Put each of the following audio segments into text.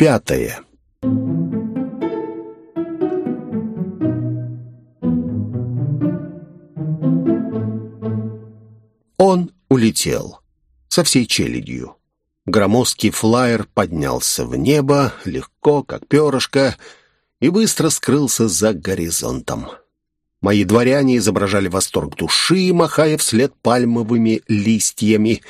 Пятое. Он улетел со всей челядью. Громоздкий флайер поднялся в небо, легко, как перышко, и быстро скрылся за горизонтом. Мои дворяне изображали восторг души, махая вслед пальмовыми листьями.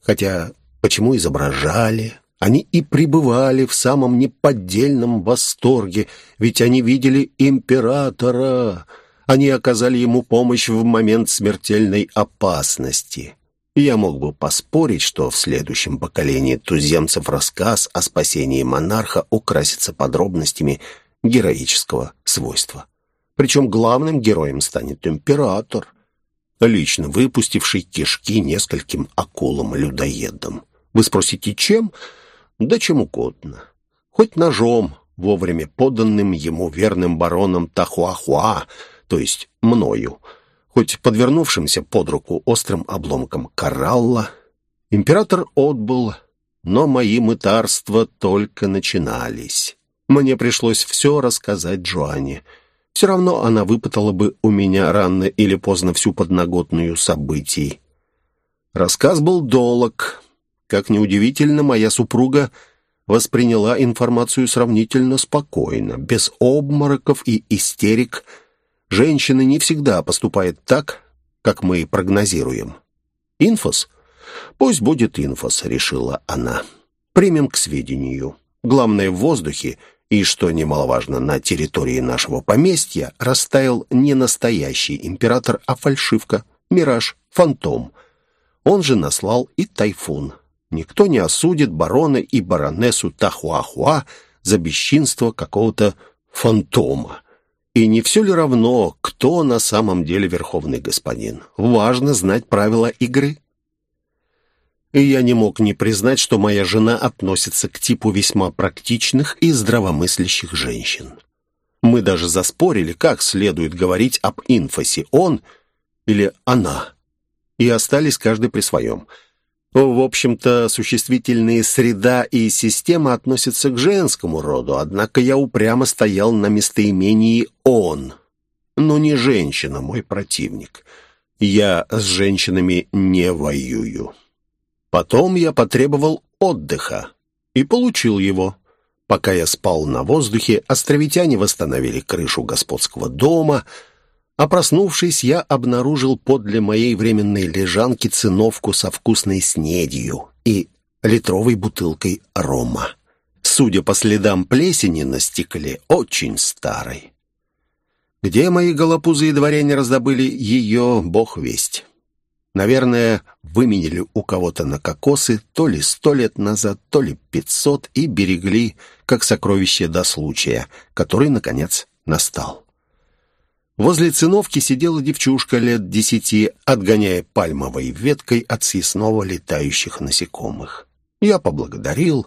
Хотя почему изображали? Они и пребывали в самом неподдельном восторге, ведь они видели императора. Они оказали ему помощь в момент смертельной опасности. Я мог бы поспорить, что в следующем поколении туземцев рассказ о спасении монарха украсится подробностями героического свойства. Причем главным героем станет император, лично выпустивший кишки нескольким акулам-людоедам. Вы спросите, чем? Да чем угодно. Хоть ножом, вовремя поданным ему верным бароном Тахуахуа, то есть мною, хоть подвернувшимся под руку острым обломком коралла. Император отбыл, но мои мытарства только начинались. Мне пришлось все рассказать Джоанне — все равно она выпытала бы у меня рано или поздно всю подноготную событий. Рассказ был долог. Как неудивительно, моя супруга восприняла информацию сравнительно спокойно, без обмороков и истерик. Женщины не всегда поступают так, как мы прогнозируем. «Инфос? Пусть будет инфос», — решила она. «Примем к сведению. Главное, в воздухе — и, что немаловажно, на территории нашего поместья растаял не настоящий император, а фальшивка, мираж, фантом. Он же наслал и тайфун. Никто не осудит барона и баронессу Тахуахуа за бесчинство какого-то фантома. И не все ли равно, кто на самом деле верховный господин? Важно знать правила игры и я не мог не признать, что моя жена относится к типу весьма практичных и здравомыслящих женщин. Мы даже заспорили, как следует говорить об инфосе, он или она, и остались каждый при своем. В общем-то, существительные «среда» и «система» относятся к женскому роду, однако я упрямо стоял на местоимении «он». Но не женщина, мой противник. Я с женщинами не воюю. Потом я потребовал отдыха и получил его. Пока я спал на воздухе, островитяне восстановили крышу господского дома, а проснувшись, я обнаружил подле моей временной лежанки циновку со вкусной снедью и литровой бутылкой рома. Судя по следам плесени на стекле, очень старой. Где мои голопузые дворяне раздобыли ее, бог весть. Наверное, выменили у кого-то на кокосы то ли сто лет назад, то ли пятьсот и берегли как сокровище до случая, который, наконец, настал. Возле циновки сидела девчушка лет десяти, отгоняя пальмовой веткой от съестного летающих насекомых. Я поблагодарил,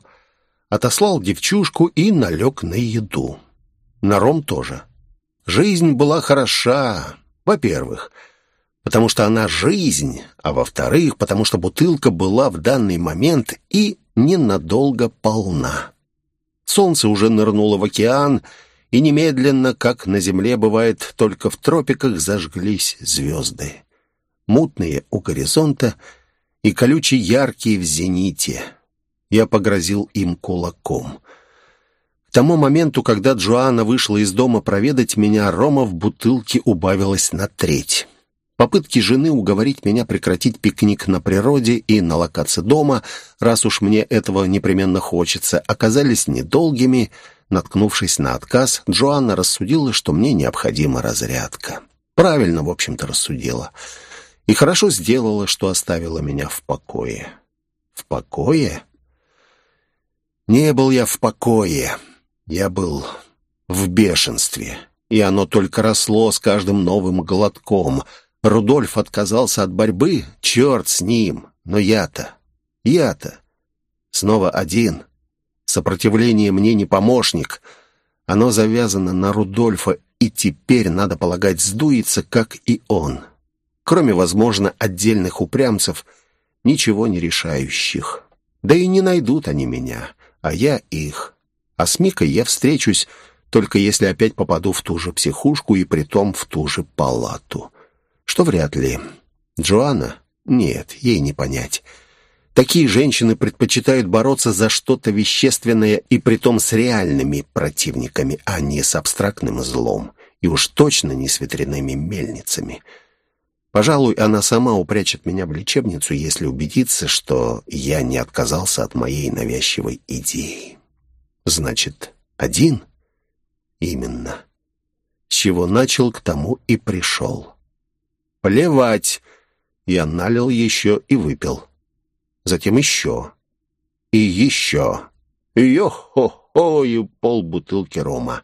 отослал девчушку и налег на еду. На ром тоже. Жизнь была хороша. Во-первых, — потому что она жизнь, а во-вторых, потому что бутылка была в данный момент и ненадолго полна. Солнце уже нырнуло в океан, и немедленно, как на земле бывает только в тропиках, зажглись звезды. Мутные у горизонта и колючие яркие в зените. Я погрозил им кулаком. К тому моменту, когда Джоанна вышла из дома проведать меня, рома в бутылке убавилась на треть. Попытки жены уговорить меня прекратить пикник на природе и налокаться дома, раз уж мне этого непременно хочется, оказались недолгими. Наткнувшись на отказ, Джоанна рассудила, что мне необходима разрядка. Правильно, в общем-то, рассудила. И хорошо сделала, что оставила меня в покое. В покое? Не был я в покое. Я был в бешенстве. И оно только росло с каждым новым глотком — Рудольф отказался от борьбы, черт с ним. Но я-то, я-то снова один. Сопротивление мне не помощник. Оно завязано на Рудольфа, и теперь, надо полагать, сдуется, как и он. Кроме, возможно, отдельных упрямцев, ничего не решающих. Да и не найдут они меня, а я их. А с Микой я встречусь только если опять попаду в ту же психушку и притом в ту же палату. Что вряд ли. Джоанна? Нет, ей не понять. Такие женщины предпочитают бороться за что-то вещественное и притом с реальными противниками, а не с абстрактным злом. И уж точно не с ветряными мельницами. Пожалуй, она сама упрячет меня в лечебницу, если убедится, что я не отказался от моей навязчивой идеи. Значит, один? Именно. С чего начал, к тому и пришел. Плевать. Я налил еще и выпил затем еще и еще. Йо-хо-хо, и полбутылки рома.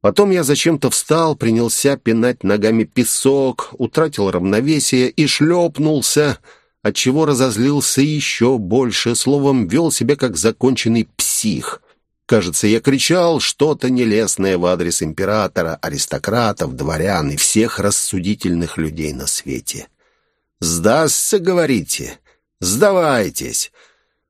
Потом я зачем-то встал, принялся пинать ногами песок, утратил равновесие и шлепнулся, отчего разозлился еще больше, словом, вел себя как законченный псих. Кажется, я кричал что-то нелестное в адрес императора, аристократов, дворян и всех рассудительных людей на свете. «Сдастся, говорите?» Сдавайтесь.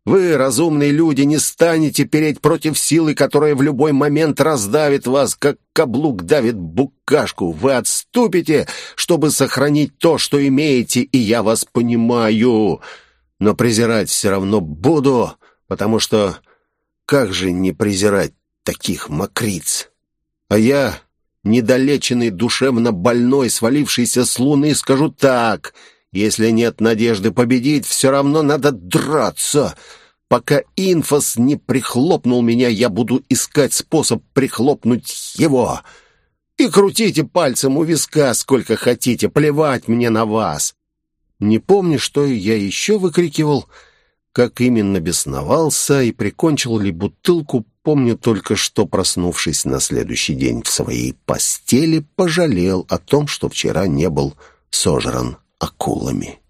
Вы, разумные люди, не станете переть против силы, которая в любой момент раздавит вас, как каблук давит букашку. Вы отступите, чтобы сохранить то, что имеете, и я вас понимаю. Но презирать все равно буду, потому что как же не презирать таких мокриц? А я, недолеченный, душевно больной, свалившийся с луны, скажу так — если нет надежды победить, все равно надо драться. Пока инфос не прихлопнул меня, я буду искать способ прихлопнуть его. И крутите пальцем у виска сколько хотите, плевать мне на вас. Не помню, что я еще выкрикивал, как именно бесновался и прикончил ли бутылку, помню только, что, проснувшись на следующий день в своей постели, пожалел о том, что вчера не был сожран акулами.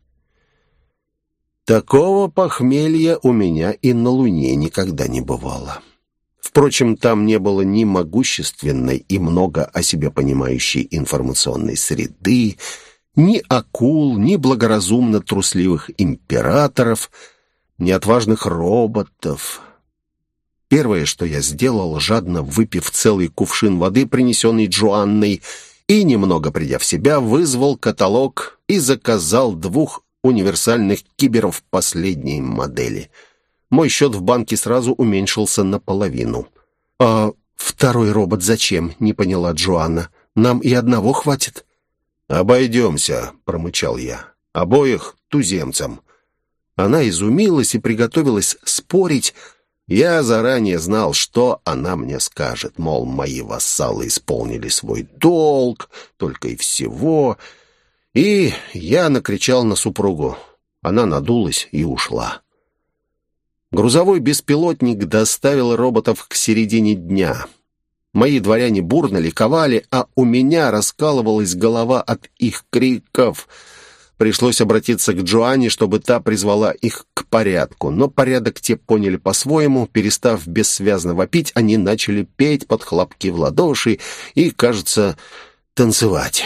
Такого похмелья у меня и на Луне никогда не бывало. Впрочем, там не было ни могущественной и много о себе понимающей информационной среды, ни акул, ни благоразумно трусливых императоров, ни отважных роботов. Первое, что я сделал, жадно выпив целый кувшин воды, принесенный Джоанной, и, немного придя в себя, вызвал каталог и заказал двух универсальных киберов последней модели. Мой счет в банке сразу уменьшился наполовину. «А второй робот зачем?» — не поняла Джоанна. «Нам и одного хватит». «Обойдемся», — промычал я. «Обоих туземцам». Она изумилась и приготовилась спорить, я заранее знал, что она мне скажет, мол, мои вассалы исполнили свой долг, только и всего. И я накричал на супругу. Она надулась и ушла. Грузовой беспилотник доставил роботов к середине дня. Мои дворяне бурно ликовали, а у меня раскалывалась голова от их криков — Пришлось обратиться к Джоанне, чтобы та призвала их к порядку. Но порядок те поняли по-своему. Перестав бессвязно вопить, они начали петь под хлопки в ладоши и, кажется, танцевать.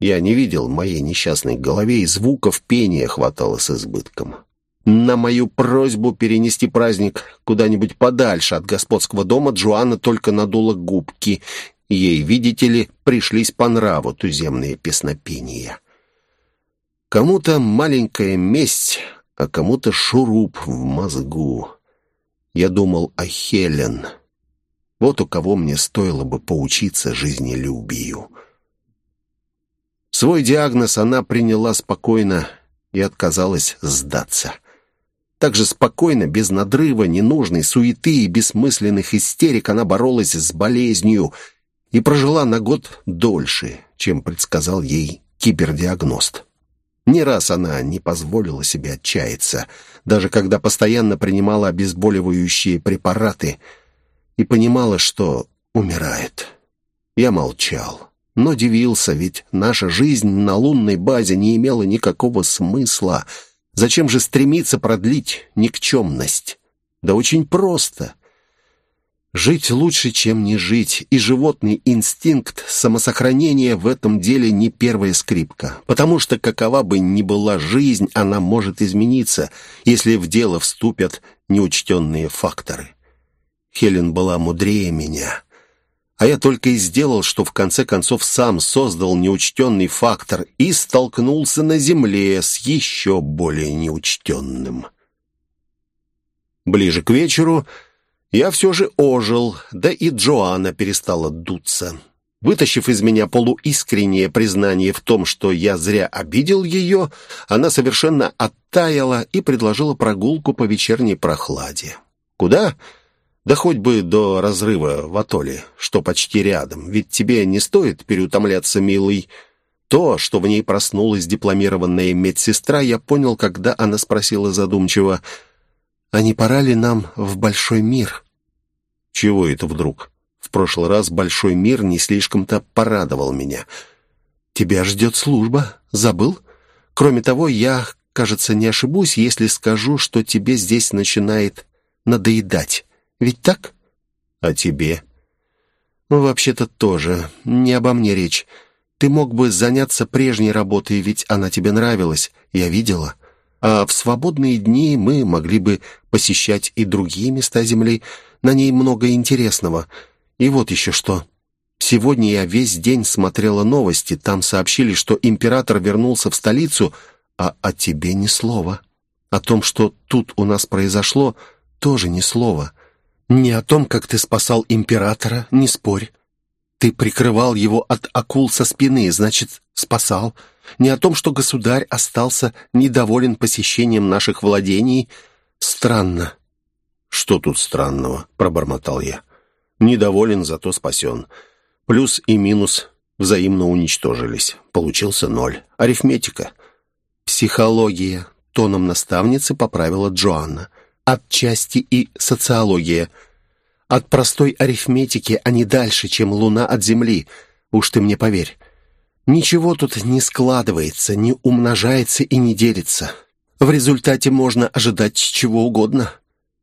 Я не видел моей несчастной голове, и звуков пения хватало с избытком. На мою просьбу перенести праздник куда-нибудь подальше от господского дома Джоанна только надула губки. Ей, видите ли, пришлись по нраву туземные песнопения. Кому-то маленькая месть, а кому-то шуруп в мозгу. Я думал о Хелен. Вот у кого мне стоило бы поучиться жизнелюбию. Свой диагноз она приняла спокойно и отказалась сдаться. Так же спокойно, без надрыва, ненужной суеты и бессмысленных истерик она боролась с болезнью и прожила на год дольше, чем предсказал ей кибердиагност. Не раз она не позволила себе отчаяться, даже когда постоянно принимала обезболивающие препараты и понимала, что умирает. Я молчал, но дивился, ведь наша жизнь на лунной базе не имела никакого смысла. Зачем же стремиться продлить никчемность? Да очень просто. Жить лучше, чем не жить, и животный инстинкт самосохранения в этом деле не первая скрипка, потому что какова бы ни была жизнь, она может измениться, если в дело вступят неучтенные факторы. Хелен была мудрее меня. А я только и сделал, что в конце концов сам создал неучтенный фактор и столкнулся на земле с еще более неучтенным. Ближе к вечеру я все же ожил, да и Джоанна перестала дуться. Вытащив из меня полуискреннее признание в том, что я зря обидел ее, она совершенно оттаяла и предложила прогулку по вечерней прохладе. «Куда?» «Да хоть бы до разрыва в атолле, что почти рядом, ведь тебе не стоит переутомляться, милый». То, что в ней проснулась дипломированная медсестра, я понял, когда она спросила задумчиво, «А не пора ли нам в большой мир?» «Чего это вдруг?» В прошлый раз большой мир не слишком-то порадовал меня. «Тебя ждет служба. Забыл? Кроме того, я, кажется, не ошибусь, если скажу, что тебе здесь начинает надоедать. Ведь так? А тебе?» «Ну, вообще-то тоже. Не обо мне речь. Ты мог бы заняться прежней работой, ведь она тебе нравилась. Я видела. А в свободные дни мы могли бы посещать и другие места Земли. На ней много интересного». И вот еще что. Сегодня я весь день смотрела новости. Там сообщили, что император вернулся в столицу, а о тебе ни слова. О том, что тут у нас произошло, тоже ни слова. Не о том, как ты спасал императора, не спорь. Ты прикрывал его от акул со спины, значит, спасал. Не о том, что государь остался недоволен посещением наших владений. Странно. «Что тут странного?» — пробормотал я. Недоволен, зато спасен. Плюс и минус взаимно уничтожились. Получился ноль. Арифметика. Психология. Тоном наставницы поправила Джоанна. Отчасти и социология. От простой арифметики они дальше, чем Луна от Земли. Уж ты мне поверь. Ничего тут не складывается, не умножается и не делится. В результате можно ожидать чего угодно.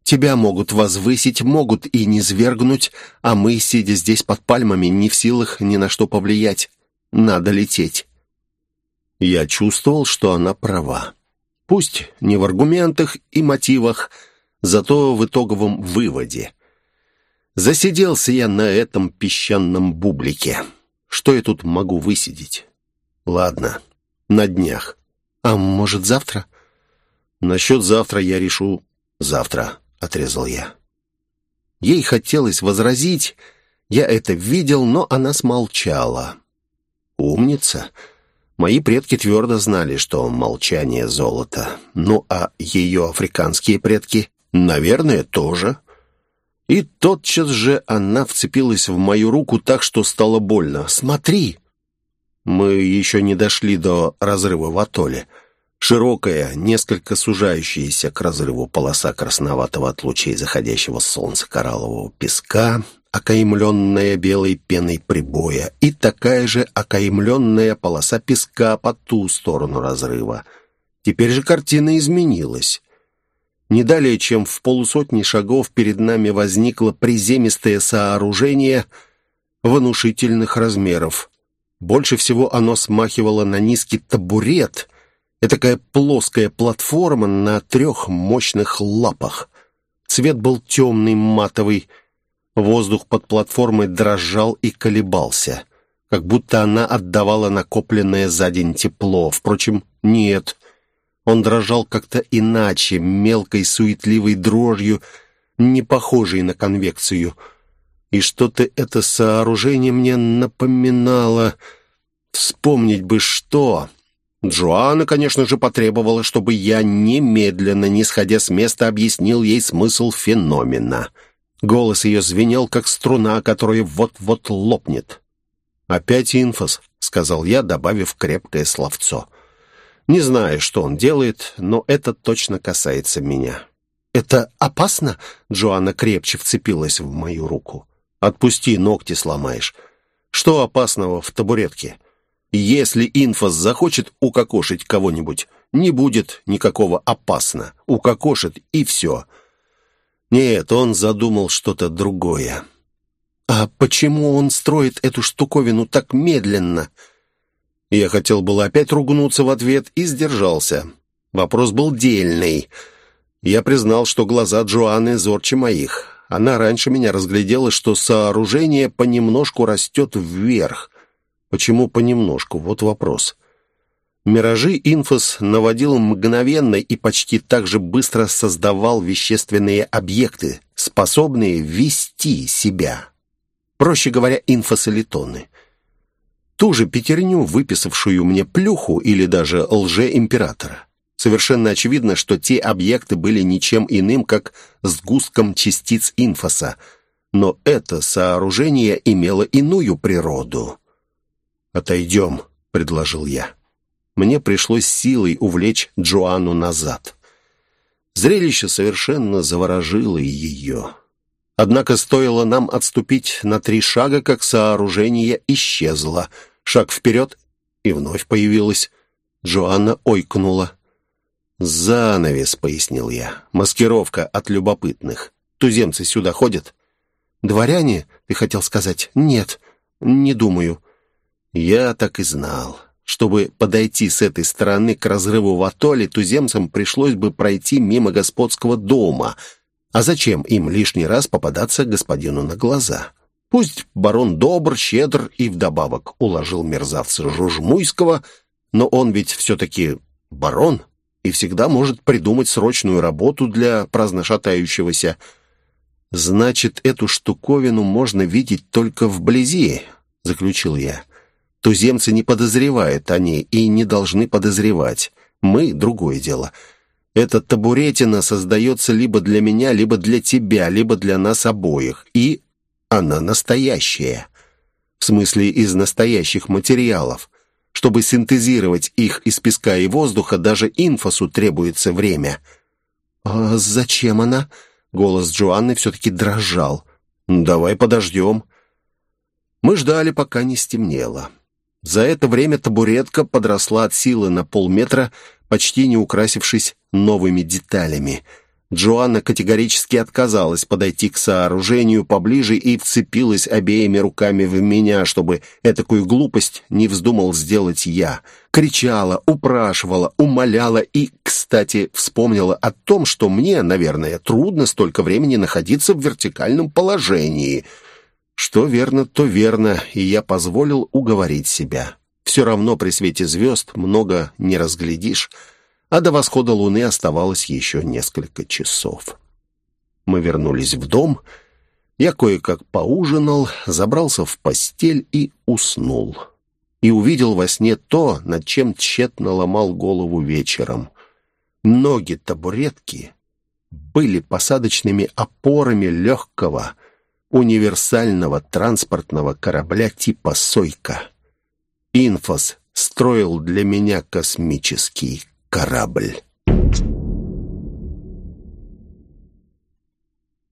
Тебя могут возвысить, могут и низвергнуть, а мы, сидя здесь под пальмами, не в силах ни на что повлиять. Надо лететь». Я чувствовал, что она права. Пусть не в аргументах и мотивах, зато в итоговом выводе. Засиделся я на этом песчаном бублике. Что я тут могу высидеть? Ладно, на днях. А может, завтра? Насчет завтра я решу завтра. — отрезал я. Ей хотелось возразить, я это видел, но она смолчала. «Умница!» Мои предки твердо знали, что молчание — золото. Ну, а ее африканские предки, наверное, тоже. И тотчас же она вцепилась в мою руку так, что стало больно. «Смотри!» Мы еще не дошли до разрыва в атолле. Широкая, несколько сужающаяся к разрыву полоса красноватого от лучей заходящего солнца кораллового песка, окаймленная белой пеной прибоя, и такая же окаймленная полоса песка по ту сторону разрыва. Теперь же картина изменилась. Не далее, чем в полусотни шагов перед нами возникло приземистое сооружение внушительных размеров. Больше всего оно смахивало на низкий табурет — Этакая плоская платформа на трех мощных лапах. Цвет был темный, матовый. Воздух под платформой дрожал и колебался, как будто она отдавала накопленное за день тепло. Впрочем, нет. Он дрожал как-то иначе, мелкой суетливой дрожью, не похожей на конвекцию. И что-то это сооружение мне напоминало... Вспомнить бы что... Джоанна, конечно же, потребовала, чтобы я немедленно, не сходя с места, объяснил ей смысл феномена. Голос ее звенел, как струна, которая вот-вот лопнет. «Опять инфос», — сказал я, добавив крепкое словцо. «Не знаю, что он делает, но это точно касается меня». «Это опасно?» — Джоанна крепче вцепилась в мою руку. «Отпусти, ногти сломаешь. Что опасного в табуретке?» Если инфос захочет укокошить кого-нибудь, не будет никакого опасно. Укокошит и все. Нет, он задумал что-то другое. А почему он строит эту штуковину так медленно? Я хотел было опять ругнуться в ответ и сдержался. Вопрос был дельный. Я признал, что глаза Джоанны зорче моих. Она раньше меня разглядела, что сооружение понемножку растет вверх. Почему понемножку? Вот вопрос. Миражи инфос наводил мгновенно и почти так же быстро создавал вещественные объекты, способные вести себя. Проще говоря, инфосолитоны. Ту же пятерню, выписавшую мне плюху или даже лже-императора. Совершенно очевидно, что те объекты были ничем иным, как сгустком частиц инфоса, но это сооружение имело иную природу. «Отойдем», — предложил я мне пришлось силой увлечь Джоанну назад. Зрелище совершенно заворожило ее. Однако стоило нам отступить на три шага, как сооружение исчезло. Шаг вперед, и вновь появилось. Джоанна ойкнула. «Занавес», — пояснил я. «Маскировка от любопытных. Туземцы сюда ходят?» «Дворяне, ты хотел сказать?» «Нет, не думаю». «Я так и знал. Чтобы подойти с этой стороны к разрыву в атолле, туземцам пришлось бы пройти мимо господского дома. А зачем им лишний раз попадаться господину на глаза? Пусть барон добр, щедр и вдобавок уложил мерзавца Жужмуйского, но он ведь все-таки барон и всегда может придумать срочную работу для праздно шатающегося. «Значит, эту штуковину можно видеть только вблизи», — заключил я. Туземцы не подозревают они и не должны подозревать. Мы — другое дело. Эта табуретина создается либо для меня, либо для тебя, либо для нас обоих. И она настоящая. В смысле, из настоящих материалов. Чтобы синтезировать их из песка и воздуха, даже инфосу требуется время. «А зачем она?» Голос Джоанны все-таки дрожал. «Давай подождем». Мы ждали, пока не стемнело. За это время табуретка подросла от силы на полметра, почти не украсившись новыми деталями. Джоанна категорически отказалась подойти к сооружению поближе и вцепилась обеими руками в меня, чтобы этакую глупость не вздумал сделать я. Кричала, упрашивала, умоляла и, кстати, вспомнила о том, что мне, наверное, трудно столько времени находиться в вертикальном положении — что верно, то верно, и я позволил уговорить себя. Все равно при свете звезд много не разглядишь, а до восхода луны оставалось еще несколько часов. Мы вернулись в дом, я кое-как поужинал, забрался в постель и уснул. И увидел во сне то, над чем тщетно ломал голову вечером. Ноги табуретки были посадочными опорами легкого, универсального транспортного корабля типа «Сойка». Инфос строил для меня космический корабль.